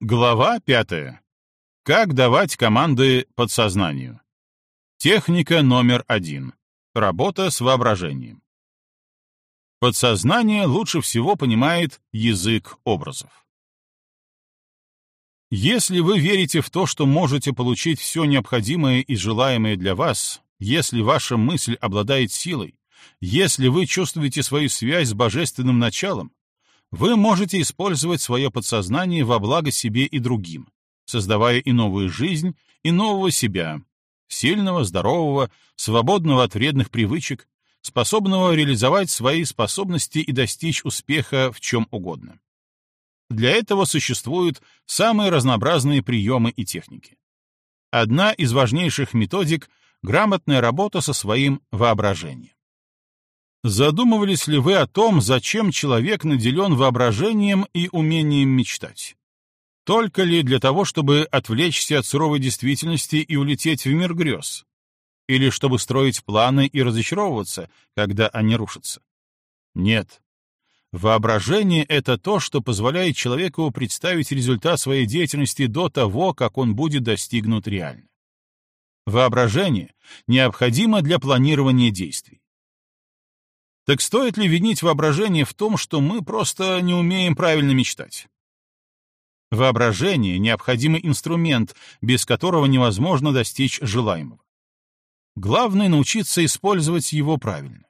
Глава пятая. Как давать команды подсознанию. Техника номер один. Работа с воображением. Подсознание лучше всего понимает язык образов. Если вы верите в то, что можете получить все необходимое и желаемое для вас, если ваша мысль обладает силой, если вы чувствуете свою связь с божественным началом, вы можете использовать свое подсознание во благо себе и другим, создавая и новую жизнь, и нового себя, сильного, здорового, свободного от вредных привычек, способного реализовать свои способности и достичь успеха в чем угодно. Для этого существуют самые разнообразные приемы и техники. Одна из важнейших методик — грамотная работа со своим воображением. Задумывались ли вы о том, зачем человек наделен воображением и умением мечтать? Только ли для того, чтобы отвлечься от суровой действительности и улететь в мир грез? Или чтобы строить планы и разочаровываться, когда они рушатся? Нет. Воображение — это то, что позволяет человеку представить результат своей деятельности до того, как он будет достигнут реально. Воображение необходимо для планирования действий. Так стоит ли винить воображение в том, что мы просто не умеем правильно мечтать? Воображение — необходимый инструмент, без которого невозможно достичь желаемого. Главное — научиться использовать его правильно.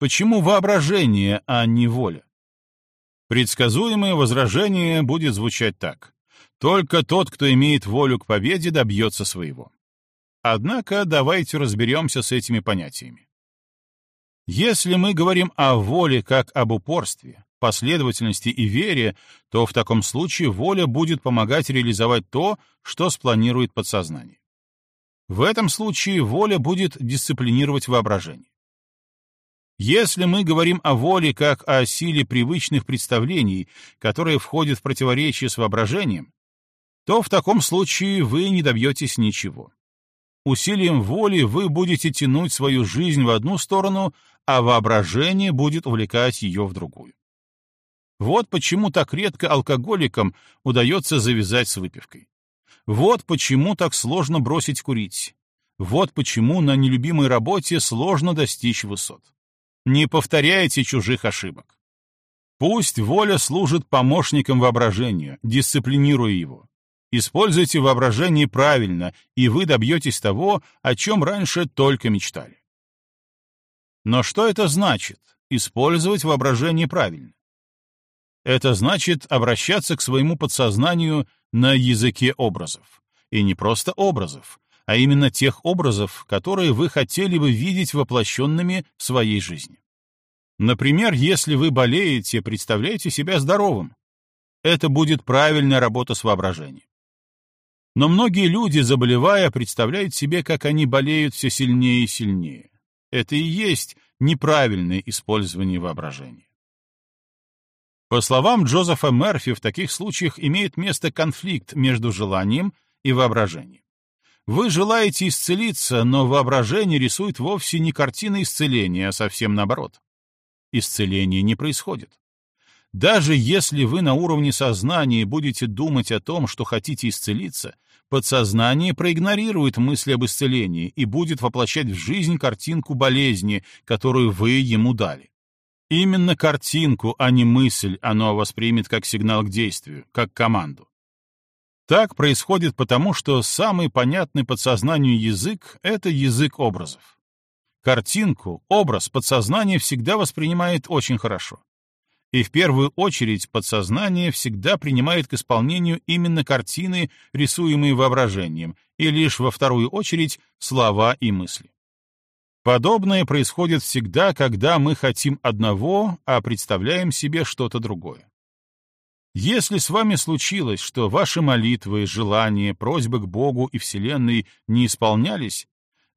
Почему воображение, а не воля? Предсказуемое возражение будет звучать так. Только тот, кто имеет волю к победе, добьется своего. Однако давайте разберемся с этими понятиями. Если мы говорим о воле как об упорстве, последовательности и вере, то в таком случае воля будет помогать реализовать то, что спланирует подсознание. В этом случае воля будет дисциплинировать воображение. Если мы говорим о воле как о силе привычных представлений, которые входят в противоречие с воображением, то в таком случае вы не добьетесь ничего. Усилием воли вы будете тянуть свою жизнь в одну сторону, а воображение будет увлекать ее в другую. Вот почему так редко алкоголикам удается завязать с выпивкой. Вот почему так сложно бросить курить. Вот почему на нелюбимой работе сложно достичь высот. Не повторяйте чужих ошибок. Пусть воля служит помощником воображению, дисциплинируя его. Используйте воображение правильно, и вы добьетесь того, о чем раньше только мечтали. Но что это значит — использовать воображение правильно? Это значит обращаться к своему подсознанию на языке образов. И не просто образов, а именно тех образов, которые вы хотели бы видеть воплощенными в своей жизни. Например, если вы болеете, представляете себя здоровым. Это будет правильная работа с воображением. Но многие люди, заболевая, представляют себе, как они болеют все сильнее и сильнее. Это и есть неправильное использование воображения. По словам Джозефа Мерфи, в таких случаях имеет место конфликт между желанием и воображением. Вы желаете исцелиться, но воображение рисует вовсе не картины исцеления, а совсем наоборот. Исцеление не происходит. Даже если вы на уровне сознания будете думать о том, что хотите исцелиться, подсознание проигнорирует мысли об исцелении и будет воплощать в жизнь картинку болезни, которую вы ему дали. Именно картинку, а не мысль, оно воспримет как сигнал к действию, как команду. Так происходит потому, что самый понятный подсознанию язык — это язык образов. Картинку, образ подсознание всегда воспринимает очень хорошо. И в первую очередь подсознание всегда принимает к исполнению именно картины, рисуемые воображением, и лишь во вторую очередь слова и мысли. Подобное происходит всегда, когда мы хотим одного, а представляем себе что-то другое. Если с вами случилось, что ваши молитвы, желания, просьбы к Богу и Вселенной не исполнялись,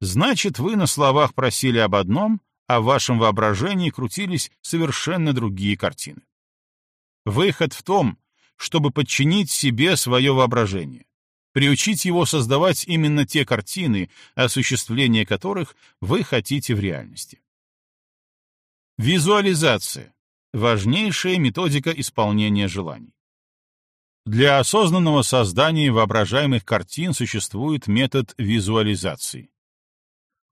значит, вы на словах просили об одном, а в вашем воображении крутились совершенно другие картины. Выход в том, чтобы подчинить себе свое воображение, приучить его создавать именно те картины, осуществление которых вы хотите в реальности. Визуализация — важнейшая методика исполнения желаний. Для осознанного создания воображаемых картин существует метод визуализации.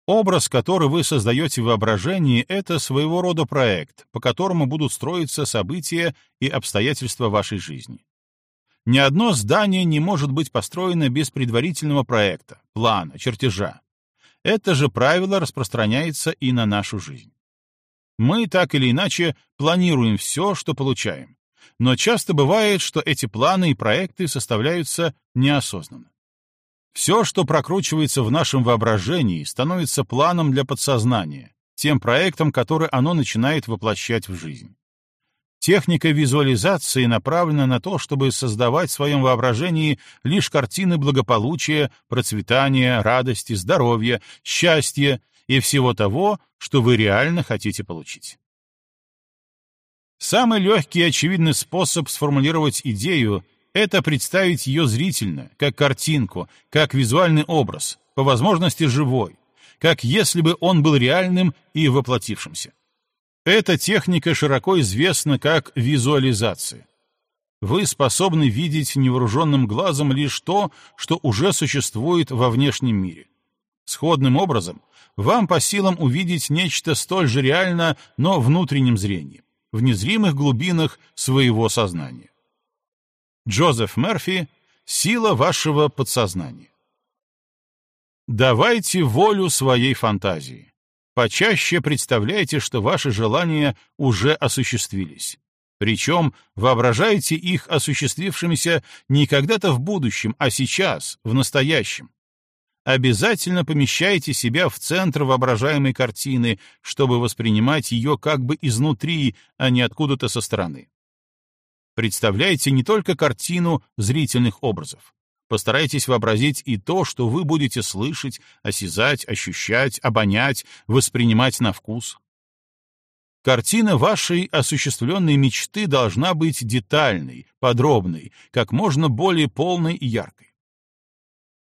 Образ, который вы создаете в воображении, это своего рода проект, по которому будут строиться события и обстоятельства вашей жизни. Ни одно здание не может быть построено без предварительного проекта, плана, чертежа. Это же правило распространяется и на нашу жизнь. Мы так или иначе планируем все, что получаем. Но часто бывает, что эти планы и проекты составляются неосознанно. Все, что прокручивается в нашем воображении, становится планом для подсознания, тем проектом, который оно начинает воплощать в жизнь. Техника визуализации направлена на то, чтобы создавать в своем воображении лишь картины благополучия, процветания, радости, здоровья, счастья и всего того, что вы реально хотите получить. Самый легкий и очевидный способ сформулировать идею — это представить ее зрительно, как картинку, как визуальный образ, по возможности живой, как если бы он был реальным и воплотившимся. Эта техника широко известна как визуализация. Вы способны видеть невооруженным глазом лишь то, что уже существует во внешнем мире. Сходным образом, вам по силам увидеть нечто столь же реально, но внутренним зрением, в незримых глубинах своего сознания. Джозеф Мерфи «Сила вашего подсознания». Давайте волю своей фантазии. Почаще представляйте, что ваши желания уже осуществились. Причем воображайте их осуществившимися не когда-то в будущем, а сейчас, в настоящем. Обязательно помещайте себя в центр воображаемой картины, чтобы воспринимать ее как бы изнутри, а не откуда-то со стороны. Представляйте не только картину зрительных образов. Постарайтесь вообразить и то, что вы будете слышать, осязать, ощущать, обонять, воспринимать на вкус. Картина вашей осуществленной мечты должна быть детальной, подробной, как можно более полной и яркой.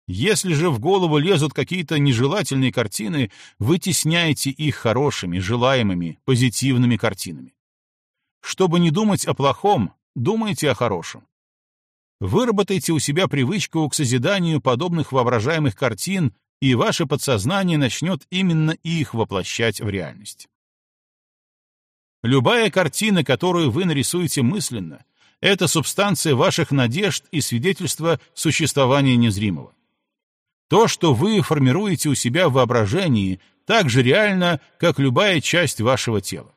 Если же в голову лезут какие-то нежелательные картины, вытесняйте их хорошими, желаемыми, позитивными картинами. Чтобы не думать о плохом, думайте о хорошем. Выработайте у себя привычку к созиданию подобных воображаемых картин, и ваше подсознание начнет именно их воплощать в реальность. Любая картина, которую вы нарисуете мысленно, это субстанция ваших надежд и свидетельство существования незримого. То, что вы формируете у себя в воображении, так же реально, как любая часть вашего тела.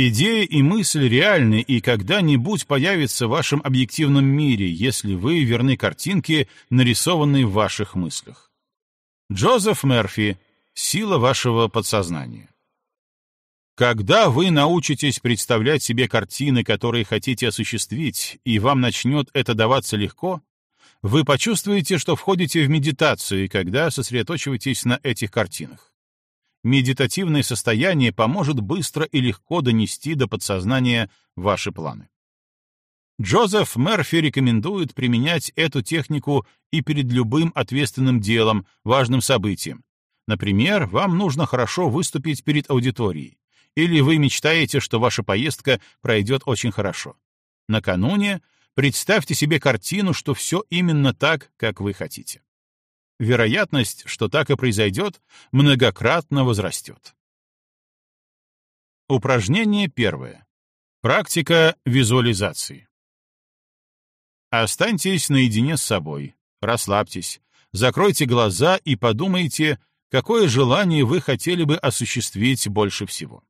Идея и мысль реальны и когда-нибудь появятся в вашем объективном мире, если вы верны картинке, нарисованной в ваших мыслях. Джозеф Мерфи. Сила вашего подсознания. Когда вы научитесь представлять себе картины, которые хотите осуществить, и вам начнет это даваться легко, вы почувствуете, что входите в медитацию, когда сосредоточиваетесь на этих картинах медитативное состояние поможет быстро и легко донести до подсознания ваши планы. Джозеф Мерфи рекомендует применять эту технику и перед любым ответственным делом, важным событием. Например, вам нужно хорошо выступить перед аудиторией, или вы мечтаете, что ваша поездка пройдет очень хорошо. Накануне представьте себе картину, что все именно так, как вы хотите вероятность, что так и произойдет, многократно возрастет. Упражнение первое. Практика визуализации. Останьтесь наедине с собой, расслабьтесь, закройте глаза и подумайте, какое желание вы хотели бы осуществить больше всего.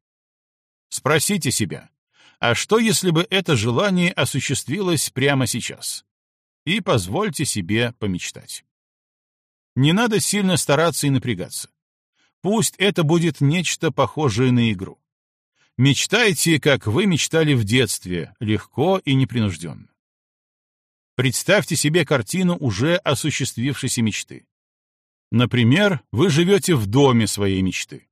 Спросите себя, а что, если бы это желание осуществилось прямо сейчас? И позвольте себе помечтать. Не надо сильно стараться и напрягаться. Пусть это будет нечто похожее на игру. Мечтайте, как вы мечтали в детстве, легко и непринужденно. Представьте себе картину уже осуществившейся мечты. Например, вы живете в доме своей мечты.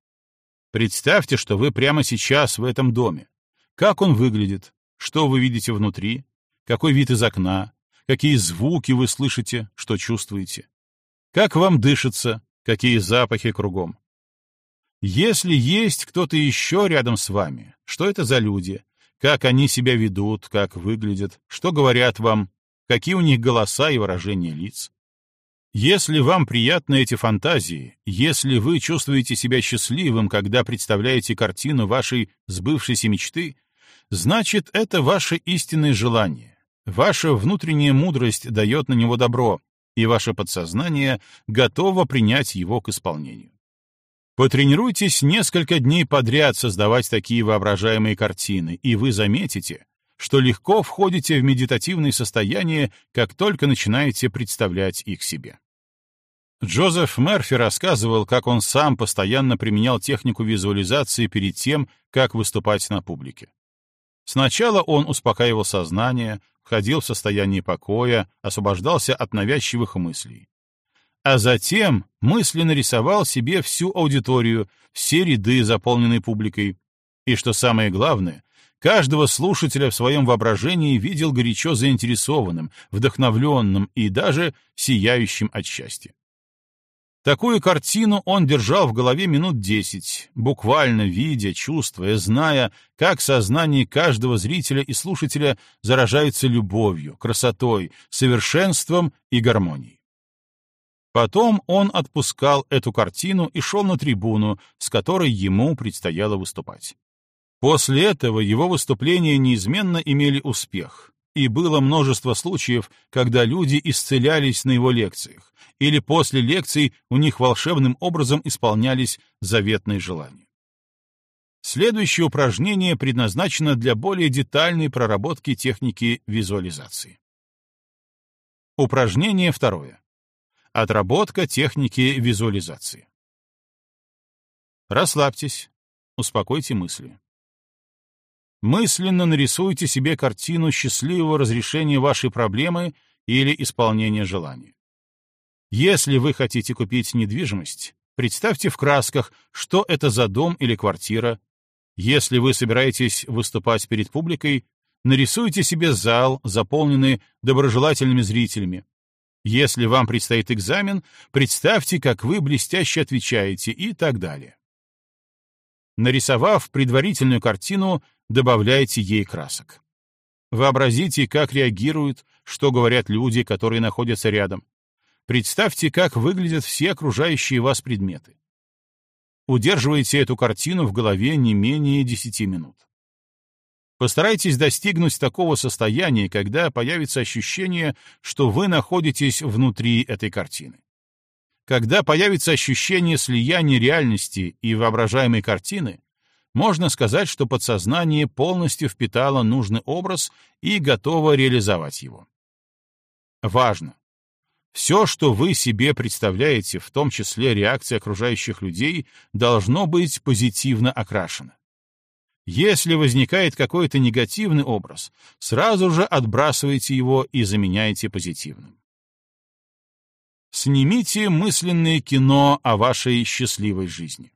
Представьте, что вы прямо сейчас в этом доме. Как он выглядит, что вы видите внутри, какой вид из окна, какие звуки вы слышите, что чувствуете. Как вам дышится, какие запахи кругом. Если есть кто-то еще рядом с вами, что это за люди, как они себя ведут, как выглядят, что говорят вам, какие у них голоса и выражения лиц. Если вам приятны эти фантазии, если вы чувствуете себя счастливым, когда представляете картину вашей сбывшейся мечты, значит, это ваше истинное желание. Ваша внутренняя мудрость дает на него добро, и ваше подсознание готово принять его к исполнению. Потренируйтесь несколько дней подряд создавать такие воображаемые картины, и вы заметите, что легко входите в медитативное состояние, как только начинаете представлять их себе. Джозеф Мерфи рассказывал, как он сам постоянно применял технику визуализации перед тем, как выступать на публике. Сначала он успокаивал сознание, входил в состояние покоя, освобождался от навязчивых мыслей а затем мысленно рисовал себе всю аудиторию, все ряды, заполненные публикой. И что самое главное, каждого слушателя в своем воображении видел горячо заинтересованным, вдохновленным и даже сияющим от счастья. Такую картину он держал в голове минут десять, буквально видя, чувствуя, зная, как сознание каждого зрителя и слушателя заражается любовью, красотой, совершенством и гармонией. Потом он отпускал эту картину и шел на трибуну, с которой ему предстояло выступать. После этого его выступления неизменно имели успех, и было множество случаев, когда люди исцелялись на его лекциях, или после лекций у них волшебным образом исполнялись заветные желания. Следующее упражнение предназначено для более детальной проработки техники визуализации. Упражнение второе. Отработка техники визуализации. Расслабьтесь, успокойте мысли. Мысленно нарисуйте себе картину счастливого разрешения вашей проблемы или исполнения желания. Если вы хотите купить недвижимость, представьте в красках, что это за дом или квартира. Если вы собираетесь выступать перед публикой, нарисуйте себе зал, заполненный доброжелательными зрителями, если вам предстоит экзамен, представьте, как вы блестяще отвечаете и так далее. Нарисовав предварительную картину, добавляйте ей красок. Вообразите, как реагируют, что говорят люди, которые находятся рядом. Представьте, как выглядят все окружающие вас предметы. Удерживайте эту картину в голове не менее 10 минут. Постарайтесь достигнуть такого состояния, когда появится ощущение, что вы находитесь внутри этой картины. Когда появится ощущение слияния реальности и воображаемой картины, можно сказать, что подсознание полностью впитало нужный образ и готово реализовать его. Важно! Все, что вы себе представляете, в том числе реакция окружающих людей, должно быть позитивно окрашено. Если возникает какой-то негативный образ, сразу же отбрасывайте его и заменяйте позитивным. Снимите мысленное кино о вашей счастливой жизни.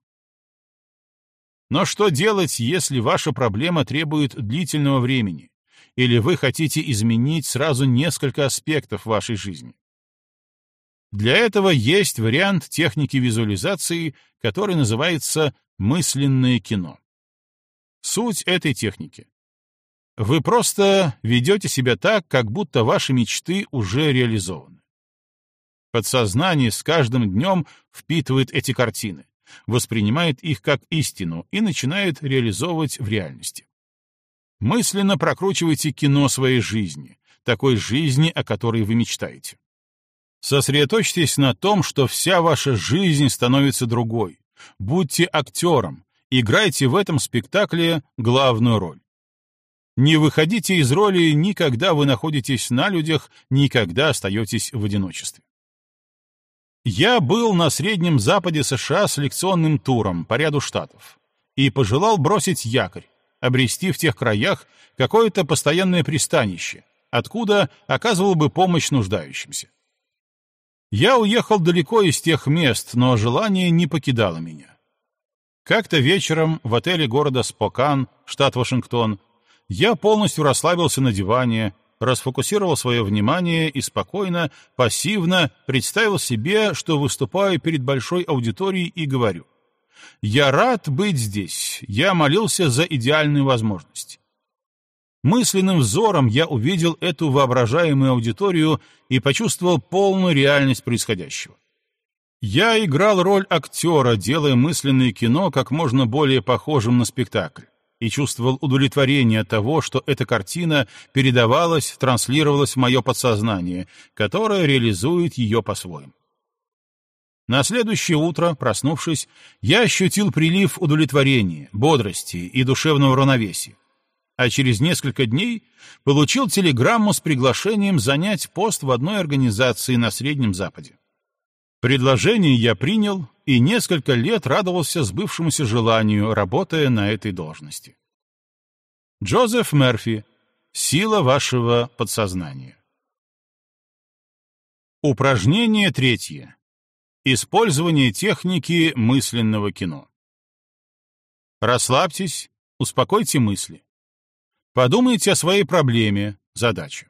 Но что делать, если ваша проблема требует длительного времени, или вы хотите изменить сразу несколько аспектов вашей жизни? Для этого есть вариант техники визуализации, который называется мысленное кино. Суть этой техники. Вы просто ведете себя так, как будто ваши мечты уже реализованы. Подсознание с каждым днем впитывает эти картины, воспринимает их как истину и начинает реализовывать в реальности. Мысленно прокручивайте кино своей жизни, такой жизни, о которой вы мечтаете. Сосредоточьтесь на том, что вся ваша жизнь становится другой. Будьте актером, Играйте в этом спектакле главную роль. Не выходите из роли ни когда вы находитесь на людях, ни когда остаетесь в одиночестве. Я был на Среднем Западе США с лекционным туром по ряду штатов и пожелал бросить якорь, обрести в тех краях какое-то постоянное пристанище, откуда оказывал бы помощь нуждающимся. Я уехал далеко из тех мест, но желание не покидало меня. Как-то вечером в отеле города Спокан, штат Вашингтон, я полностью расслабился на диване, расфокусировал свое внимание и спокойно, пассивно представил себе, что выступаю перед большой аудиторией и говорю. «Я рад быть здесь. Я молился за идеальную возможность». Мысленным взором я увидел эту воображаемую аудиторию и почувствовал полную реальность происходящего. Я играл роль актера, делая мысленное кино как можно более похожим на спектакль, и чувствовал удовлетворение от того, что эта картина передавалась, транслировалась в мое подсознание, которое реализует ее по-своему. На следующее утро, проснувшись, я ощутил прилив удовлетворения, бодрости и душевного равновесия, а через несколько дней получил телеграмму с приглашением занять пост в одной организации на Среднем Западе. Предложение я принял и несколько лет радовался сбывшемуся желанию, работая на этой должности. Джозеф Мерфи. Сила вашего подсознания. Упражнение третье. Использование техники мысленного кино. Расслабьтесь, успокойте мысли. Подумайте о своей проблеме, задаче.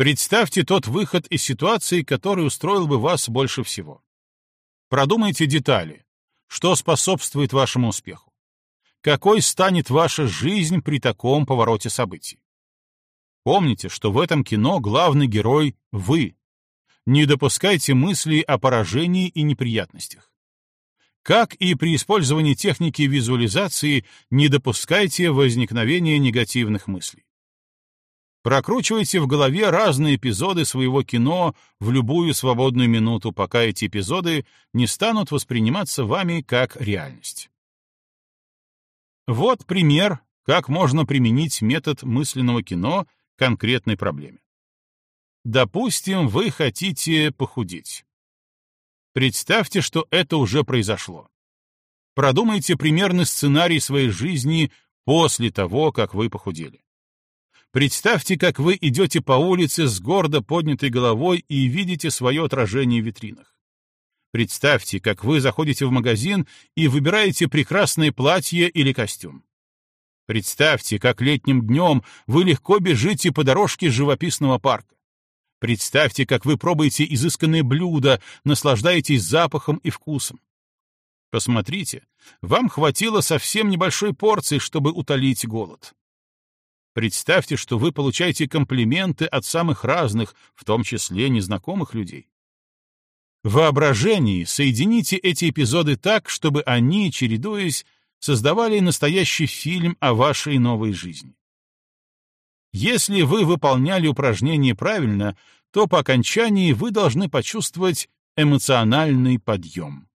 Представьте тот выход из ситуации, который устроил бы вас больше всего. Продумайте детали. Что способствует вашему успеху? Какой станет ваша жизнь при таком повороте событий? Помните, что в этом кино главный герой — вы. Не допускайте мыслей о поражении и неприятностях. Как и при использовании техники визуализации, не допускайте возникновения негативных мыслей. Прокручивайте в голове разные эпизоды своего кино в любую свободную минуту, пока эти эпизоды не станут восприниматься вами как реальность. Вот пример, как можно применить метод мысленного кино к конкретной проблеме. Допустим, вы хотите похудеть. Представьте, что это уже произошло. Продумайте примерный сценарий своей жизни после того, как вы похудели. Представьте, как вы идете по улице с гордо поднятой головой и видите свое отражение в витринах. Представьте, как вы заходите в магазин и выбираете прекрасное платье или костюм. Представьте, как летним днем вы легко бежите по дорожке живописного парка. Представьте, как вы пробуете изысканные блюда, наслаждаетесь запахом и вкусом. Посмотрите, вам хватило совсем небольшой порции, чтобы утолить голод. Представьте, что вы получаете комплименты от самых разных, в том числе незнакомых людей. В воображении соедините эти эпизоды так, чтобы они, чередуясь, создавали настоящий фильм о вашей новой жизни. Если вы выполняли упражнение правильно, то по окончании вы должны почувствовать эмоциональный подъем.